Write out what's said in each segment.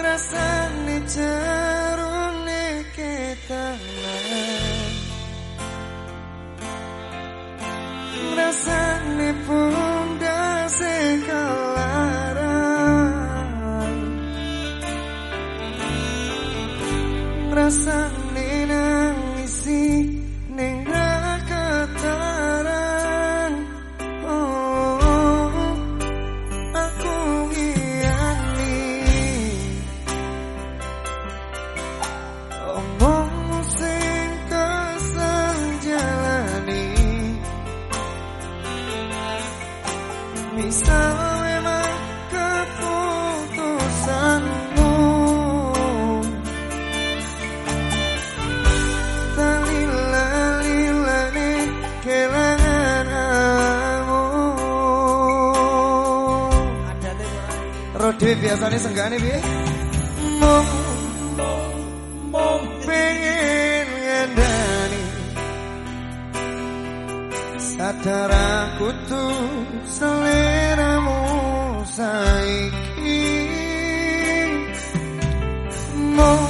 ngrasani jarone ketangan Ngrasani pundase kelaran Ngrasani Dewi biasanya senggane piye? Mung mung pengen ngendani Sadar aku tuh seliramu saiki Mung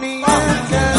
me oh.